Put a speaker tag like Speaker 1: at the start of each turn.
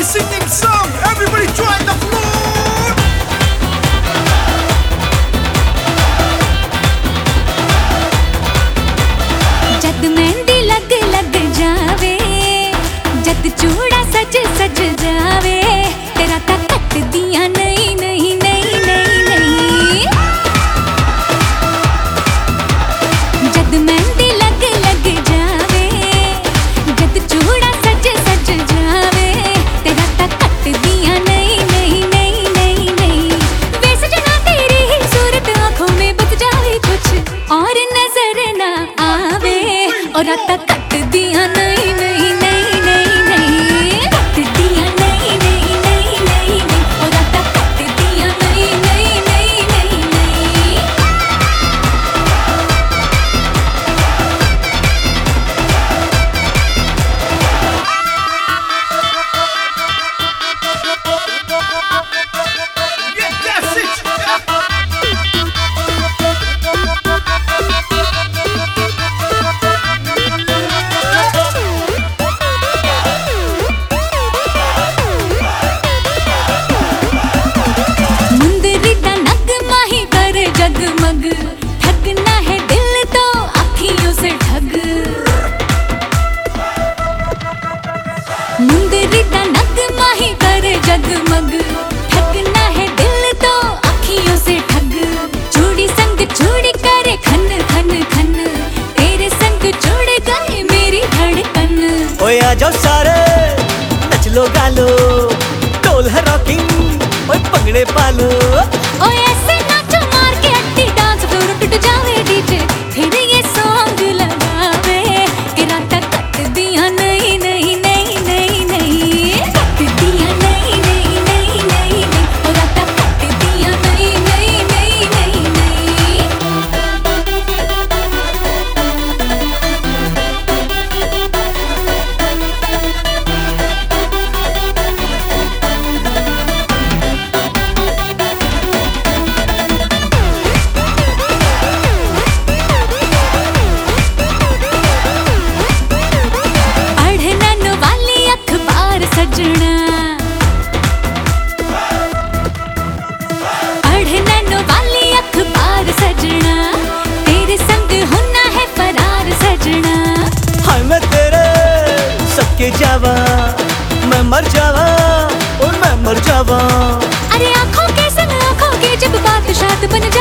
Speaker 1: MC Dimsão जाओ सारे नच लो गालो ढोल है रॉकिंग और पंगड़े पालो।
Speaker 2: ओ ऐसे जावा,
Speaker 1: मैं मर जावा, और मैं मर जावा।
Speaker 2: अरे आँखों के संग आँखों के जब बात शाद बन जा